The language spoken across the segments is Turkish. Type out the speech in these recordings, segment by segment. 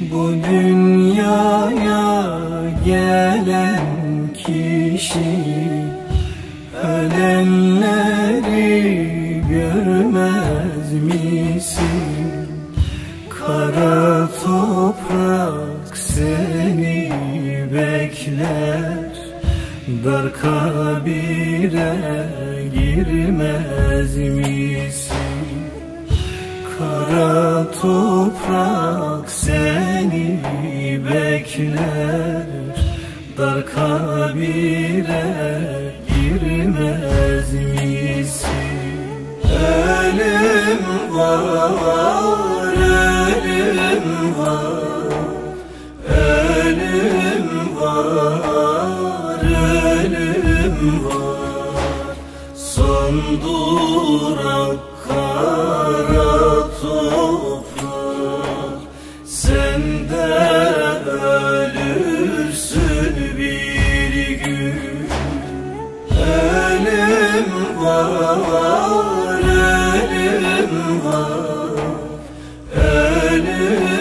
Bu dünyaya gelen kişi Ölenleri görmez misin? Kara toprak seni bekler Dar kabire girmez misin? Kara toprak seni bekler. Dar kabire girmez misin? Ölüm var, ölüm var. Ölüm var, ölüm var. Son durak var, ölüm var Ölüm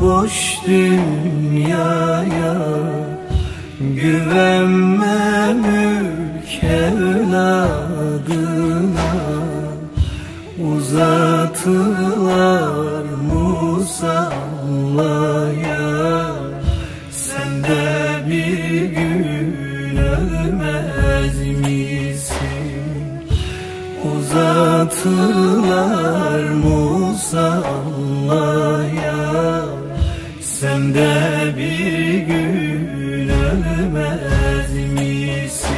boş dünyaya Güvenme mülk evladına Uzatılar musallaya Sen de bir gün ölmez misin? Uzatılar musallaya Sen de bir gün ölmez misin?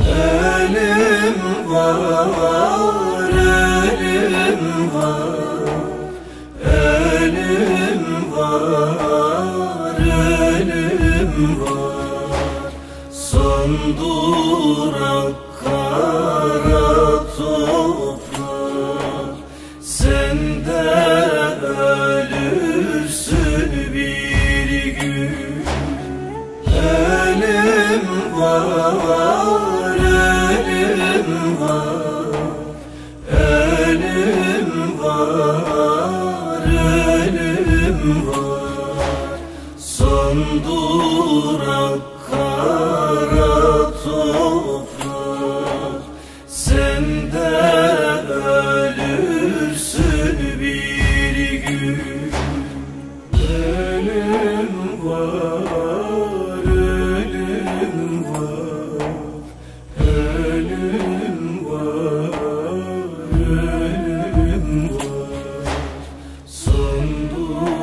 Ölüm var, ölüm var. Ölüm var, ölüm var. Son durak kara var, var Ölüm var, ölüm var Son durak kara var,